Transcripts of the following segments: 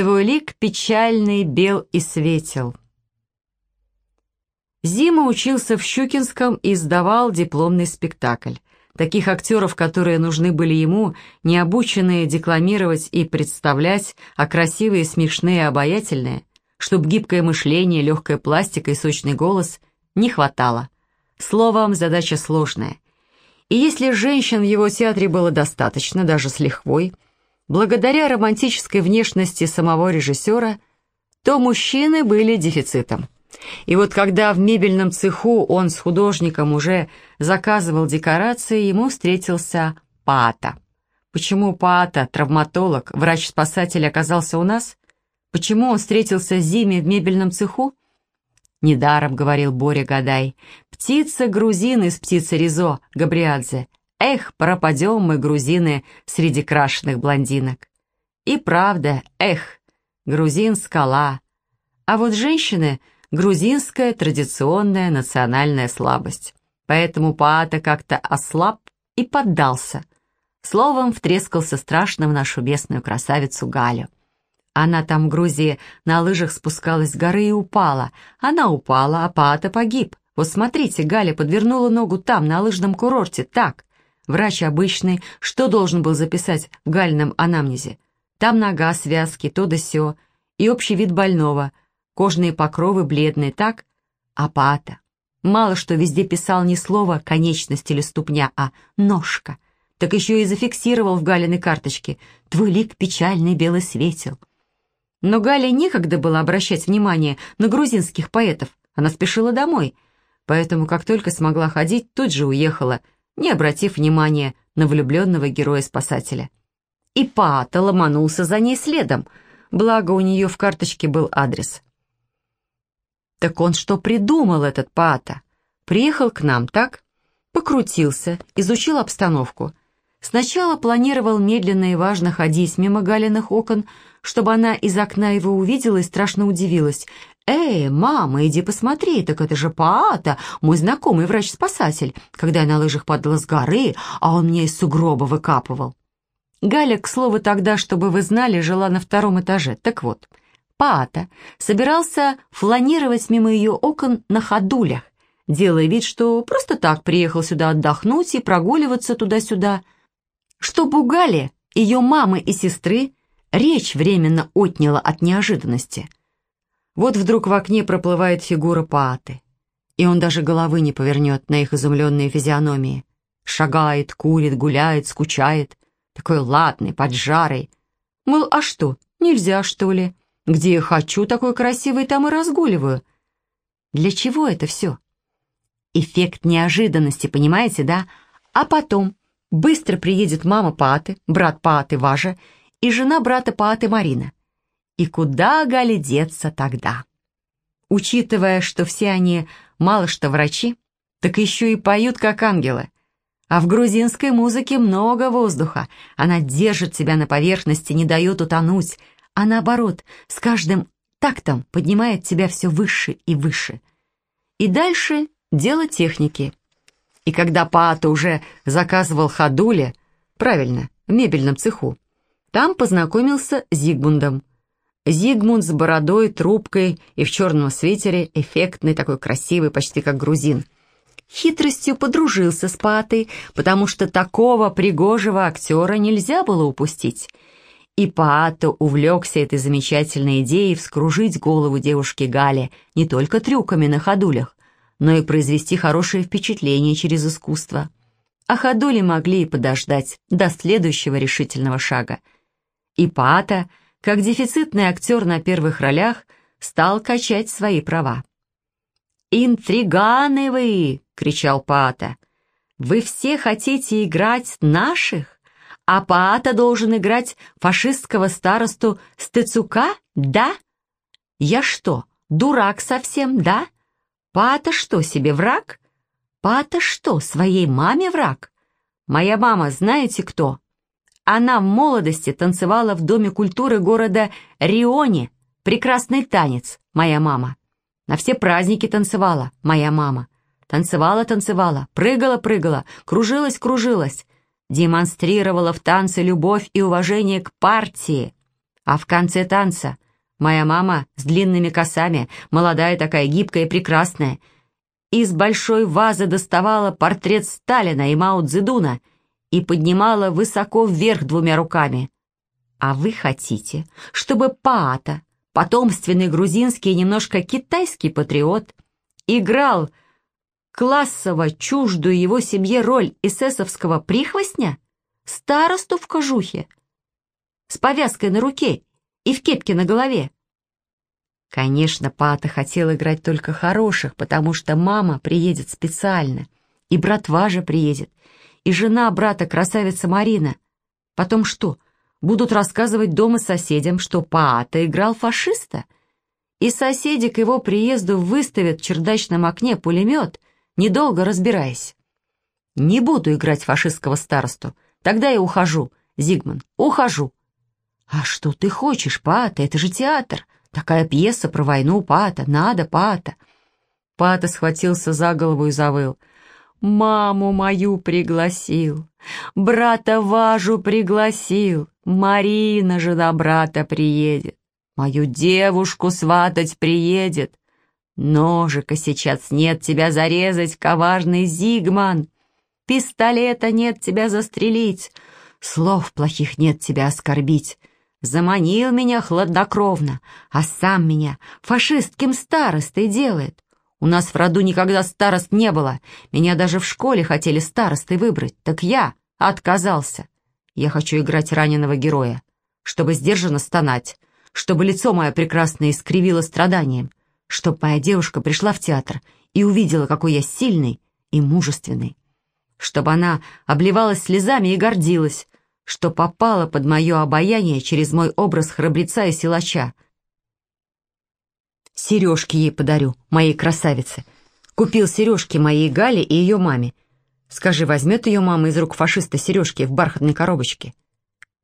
Твой лик печальный, бел и светел. Зима учился в Щукинском и сдавал дипломный спектакль. Таких актеров, которые нужны были ему, не обученные декламировать и представлять, а красивые, смешные, обаятельные, чтоб гибкое мышление, легкая пластика и сочный голос не хватало. Словом, задача сложная. И если женщин в его театре было достаточно, даже с лихвой, благодаря романтической внешности самого режиссера, то мужчины были дефицитом. И вот когда в мебельном цеху он с художником уже заказывал декорации, ему встретился Паата. Почему Паата, травматолог, врач-спасатель, оказался у нас? Почему он встретился с Зиме в мебельном цеху? Недаром, говорил Боря Гадай, птица грузин из птицы Ризо, Габриадзе. Эх, пропадем мы, грузины, среди крашеных блондинок. И правда, эх, грузин — скала. А вот женщины — грузинская традиционная национальная слабость. Поэтому Паата как-то ослаб и поддался. Словом, втрескался страшно в нашу бесную красавицу Галю. Она там в Грузии на лыжах спускалась с горы и упала. Она упала, а Паата погиб. Вот смотрите, Галя подвернула ногу там, на лыжном курорте, так. Врач обычный, что должен был записать в Гальном анамнезе? Там нога, связки, то да сё, и общий вид больного, кожные покровы бледные, так? А Паата. Мало что везде писал не слово «конечность» или «ступня», а «ножка». Так еще и зафиксировал в Галиной карточке «Твой лик печальный белый светил». Но Гале некогда было обращать внимание на грузинских поэтов. Она спешила домой, поэтому, как только смогла ходить, тут же уехала, не обратив внимания на влюбленного героя-спасателя. И Паата ломанулся за ней следом, благо у нее в карточке был адрес. Так он что придумал, этот Паата? Приехал к нам, так? Покрутился, изучил обстановку. Сначала планировал медленно и важно ходить мимо Галиных окон, чтобы она из окна его увидела и страшно удивилась. «Эй, мама, иди посмотри, так это же Паата, мой знакомый врач-спасатель, когда я на лыжах падала с горы, а он мне из сугроба выкапывал». Галя, к слову, тогда, чтобы вы знали, жила на втором этаже. Так вот, Паата собирался фланировать мимо ее окон на ходулях, делая вид, что просто так приехал сюда отдохнуть и прогуливаться туда-сюда, чтобы у Гали, ее мамы и сестры, речь временно отняла от неожиданности. Вот вдруг в окне проплывает фигура Пааты, и он даже головы не повернет на их изумленные физиономии. Шагает, курит, гуляет, скучает, такой ладный, поджарый. Мол, а что, нельзя, что ли? Где я хочу такой красивый, там и разгуливаю. Для чего это все? Эффект неожиданности, понимаете, да? А потом быстро приедет мама Пааты, брат Пааты Важа и жена брата Пааты Марина. И куда Гале деться тогда? Учитывая, что все они мало что врачи, так еще и поют как ангелы. А в грузинской музыке много воздуха. Она держит себя на поверхности, не дает утонуть, а наоборот, с каждым тактом поднимает тебя все выше и выше. И дальше дело техники. И когда Паата уже заказывал ходули, правильно, в мебельном цеху, там познакомился с Зигмундом. Зигмунд с бородой, трубкой и в черном свитере, эффектный, такой красивый, почти как грузин. Хитростью подружился с Патой, потому что такого пригожего актера нельзя было упустить. И Паато увлекся этой замечательной идеей вскружить голову девушки Гали не только трюками на ходулях, но и произвести хорошее впечатление через искусство. А ходули могли и подождать до следующего решительного шага — и Пата, как дефицитный актер на первых ролях, стал качать свои права. «Интриганы вы!» — кричал Пата. «Вы все хотите играть наших? А Пата должен играть фашистского старосту Стецука, да? Я что, дурак совсем, да? Пата что, себе враг? Пата что, своей маме враг? Моя мама знаете кто? Она в молодости танцевала в Доме культуры города Рионе. Прекрасный танец, моя мама. На все праздники танцевала, моя мама. Танцевала, танцевала, прыгала, прыгала, кружилась, кружилась. Демонстрировала в танце любовь и уважение к партии. А в конце танца моя мама с длинными косами, молодая такая, гибкая и прекрасная, из большой вазы доставала портрет Сталина и Мао Цзэдуна и поднимала высоко вверх двумя руками. А вы хотите, чтобы Паата, потомственный грузинский и немножко китайский патриот, играл классово чуждую его семье роль эсэсовского прихвостня, старосту в кожухе, с повязкой на руке и в кепке на голове. Конечно, Пата хотел играть только хороших, потому что мама приедет специально, и братва же приедет, и жена брата красавица Марина. Потом что, будут рассказывать дома соседям, что Паата играл фашиста? И соседи к его приезду выставят в чердачном окне пулемет, недолго разбираясь. Не буду играть фашистского старосту, тогда я ухожу, Зигман, ухожу. А что ты хочешь, Паата, это же театр, такая пьеса про войну, Паата, надо, Паата. Паата схватился за голову и завыл. Маму мою пригласил, брата Важу пригласил, Марина, жена брата, приедет, мою девушку сватать приедет. Ножика сейчас нет тебя зарезать, коварный Зигман. Пистолета нет тебя застрелить, слов плохих нет тебя оскорбить. Заманил меня хладнокровно, а сам меня фашистским старостой делает. У нас в роду никогда старост не было. Меня даже в школе хотели старостой выбрать. Так я отказался. Я хочу играть раненого героя, чтобы сдержанно стонать, чтобы лицо мое прекрасное искривило страданием, чтобы моя девушка пришла в театр и увидела, какой я сильный и мужественный, чтобы она обливалась слезами и гордилась, что попала под мое обаяние через мой образ храбреца и силача, Сережки ей подарю, моей красавице. Купил сережки моей Гале и ее маме. Скажи, возьмет ее мама из рук фашиста сережки в бархатной коробочке?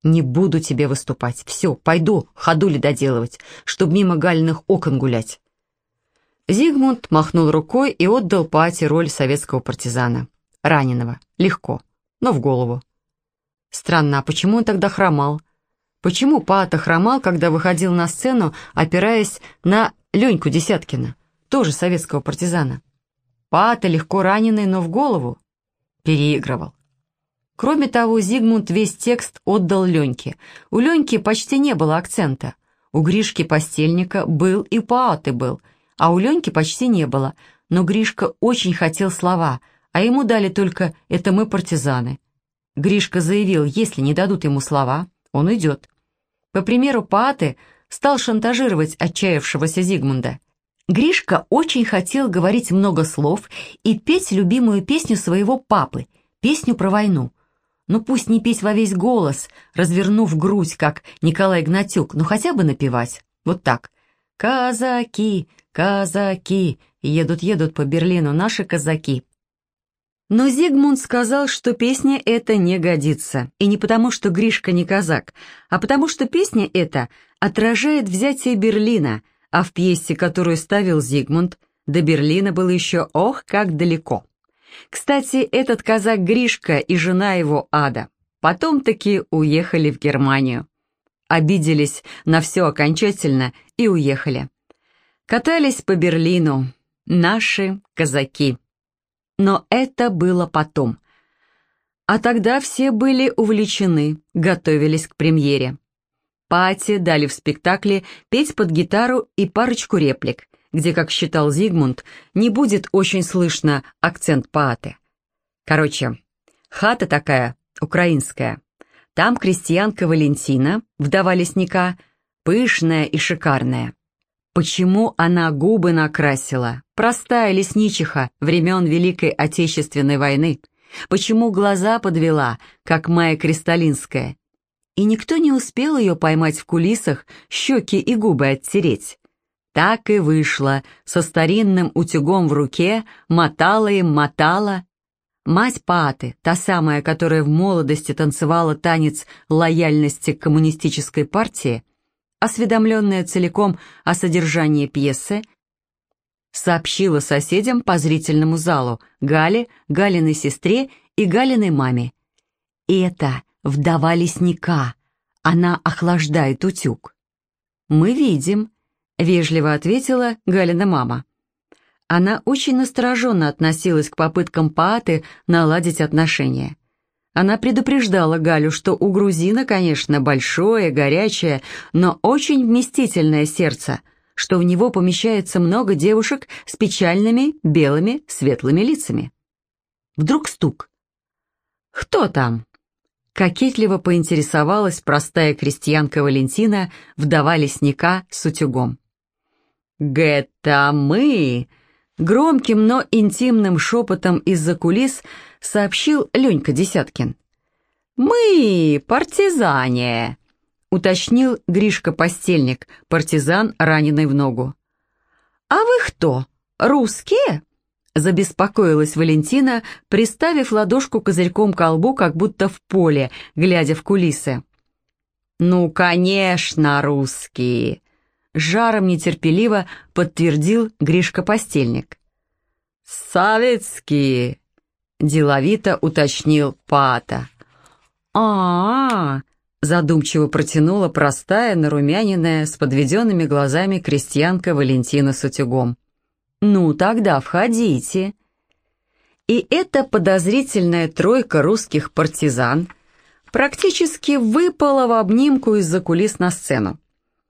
Не буду тебе выступать. Все, пойду ходули доделывать, чтоб мимо Галиных окон гулять. Зигмунд махнул рукой и отдал Пате роль советского партизана. Раненого. Легко. Но в голову. Странно, а почему он тогда хромал? Почему Пата хромал, когда выходил на сцену, опираясь на Леньку Десяткина, тоже советского партизана. Пата легко раненый, но в голову переигрывал. Кроме того, Зигмунд весь текст отдал Леньке. У Леньки почти не было акцента. У Гришки Постельника был и Пааты был, а у Леньки почти не было. Но Гришка очень хотел слова, а ему дали только «это мы партизаны». Гришка заявил, если не дадут ему слова, он уйдет. По примеру Пааты, стал шантажировать отчаявшегося Зигмунда. Гришка очень хотел говорить много слов и петь любимую песню своего папы, песню про войну. Ну пусть не петь во весь голос, развернув грудь, как Николай Гнатюк, но хотя бы напевать. Вот так. «Казаки, казаки, едут-едут по Берлину наши казаки». Но Зигмунд сказал, что песня эта не годится. И не потому, что Гришка не казак, а потому, что песня эта отражает взятие Берлина, а в пьесе, которую ставил Зигмунд, до Берлина было еще ох, как далеко. Кстати, этот казак Гришка и жена его Ада потом таки уехали в Германию. Обиделись на все окончательно и уехали. Катались по Берлину наши казаки. Но это было потом. А тогда все были увлечены, готовились к премьере. Пати дали в спектакле петь под гитару и парочку реплик, где, как считал Зигмунд, не будет очень слышно акцент Пааты. Короче, хата такая, украинская. Там крестьянка Валентина, вдова лесника, пышная и шикарная. Почему она губы накрасила? Простая лесничиха времен Великой Отечественной войны. Почему глаза подвела, как Майя Кристалинская? И никто не успел ее поймать в кулисах, щеки и губы оттереть. Так и вышло, со старинным утюгом в руке, мотала им, мотала. Мать Паты, та самая, которая в молодости танцевала танец лояльности к коммунистической партии, осведомленная целиком о содержании пьесы, сообщила соседям по зрительному залу, Гале, Галиной сестре и Галиной маме. «Это вдова лесника, она охлаждает утюг. «Мы видим», — вежливо ответила Галина мама. Она очень настороженно относилась к попыткам Пааты наладить отношения. Она предупреждала Галю, что у грузина, конечно, большое, горячее, но очень вместительное сердце, что в него помещается много девушек с печальными, белыми, светлыми лицами. Вдруг стук. «Кто там?» Кокетливо поинтересовалась простая крестьянка Валентина, вдова лесника с утюгом. «Гэта мы!» Громким, но интимным шепотом из-за кулис сообщил Ленька Десяткин. «Мы партизане!» — уточнил Гришка-постельник, партизан, раненый в ногу. «А вы кто, русские?» — забеспокоилась Валентина, приставив ладошку козырьком к колбу, как будто в поле, глядя в кулисы. «Ну, конечно, русские!» жаром нетерпеливо подтвердил Гришка-постельник. «Советские!» — деловито уточнил Пата. а, -а, -а задумчиво протянула простая, нарумяненная, с подведенными глазами крестьянка Валентина с утюгом. «Ну, тогда входите». И эта подозрительная тройка русских партизан практически выпала в обнимку из-за кулис на сцену.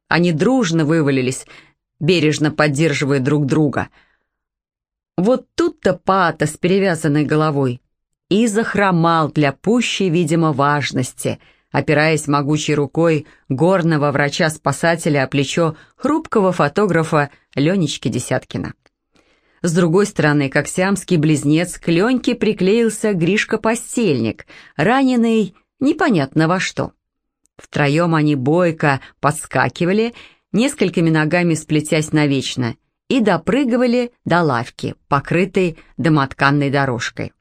Они дружно вывалились, бережно поддерживая друг друга. Вот тут-то Пата с перевязанной головой и захромал для пущей, видимо, важности, опираясь могучей рукой горного врача-спасателя о плечо хрупкого фотографа Ленечки Десяткина. С другой стороны, как сиамский близнец, к Леньке приклеился Гришка-постельник, раненый непонятно во что. Втроем они бойко подскакивали, несколькими ногами сплетясь навечно, и допрыгивали до лавки, покрытой домотканной дорожкой.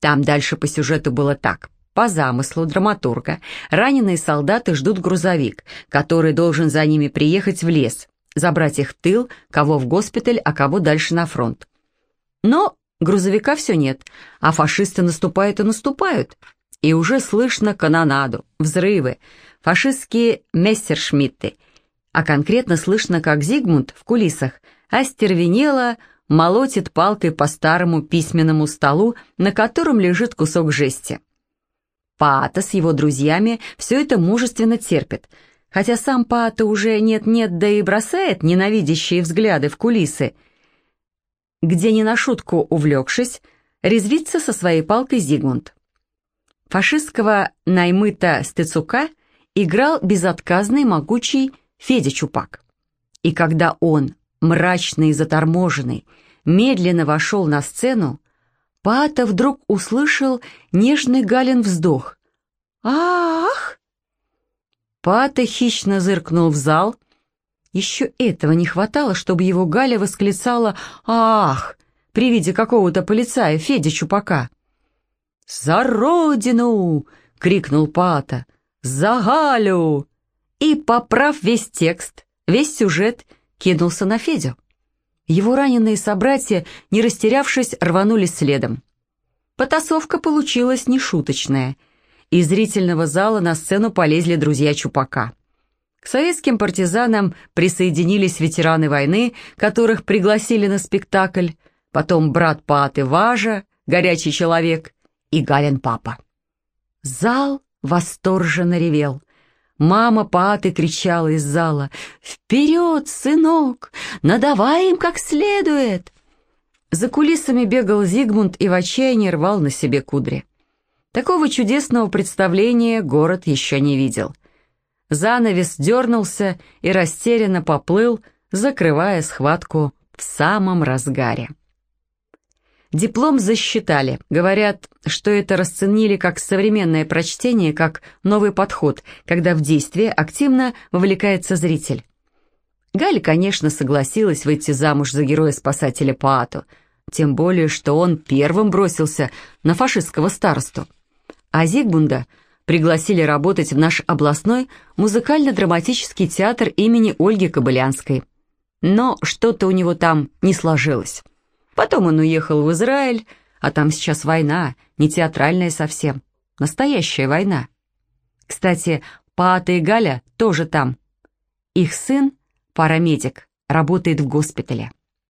Там дальше по сюжету было так. По замыслу драматурга раненые солдаты ждут грузовик, который должен за ними приехать в лес, забрать их в тыл, кого в госпиталь, а кого дальше на фронт. Но грузовика все нет, а фашисты наступают и наступают, и уже слышно канонаду, взрывы, фашистские мессершмитты, а конкретно слышно, как Зигмунд в кулисах остервенело молотит палкой по старому письменному столу, на котором лежит кусок жести. Паата с его друзьями все это мужественно терпит, хотя сам Паата уже нет-нет, да и бросает ненавидящие взгляды в кулисы, где не на шутку увлекшись, резвится со своей палкой Зигмунд. Фашистского наймыта Стецука играл безотказный могучий Федя Чупак. И когда он, мрачный и заторможенный, медленно вошел на сцену, Пата вдруг услышал нежный Галин вздох. «Ах!» Пата хищно зыркнул в зал. Еще этого не хватало, чтобы его Галя восклицала «Ах!» при виде какого-то полицая Федя Чупака. «За родину!» — крикнул Пата. «За Галю!» И, поправ весь текст, весь сюжет, кинулся на Федю. Его раненые собратья, не растерявшись, рванулись следом. Потасовка получилась нешуточная. Из зрительного зала на сцену полезли друзья Чупака. К советским партизанам присоединились ветераны войны, которых пригласили на спектакль, потом брат Паты Важа, горячий человек, и Галин папа. Зал восторженно ревел. Мама Паты кричала из зала «Вперед, сынок! Надавай им как следует!» За кулисами бегал Зигмунд и в отчаянии рвал на себе кудри. Такого чудесного представления город еще не видел. Занавес дернулся и растерянно поплыл, закрывая схватку в самом разгаре. Диплом засчитали. Говорят, что это расценили как современное прочтение, как новый подход, когда в действие активно вовлекается зритель. Галя, конечно, согласилась выйти замуж за героя-спасателя Паату, тем более, что он первым бросился на фашистского старосту. А Зигмунда пригласили работать в наш областной музыкально-драматический театр имени Ольги Кобылянской. Но что-то у него там не сложилось. Потом он уехал в Израиль, а там сейчас война, не театральная совсем, настоящая война. Кстати, Паата и Галя тоже там. Их сын, парамедик, работает в госпитале.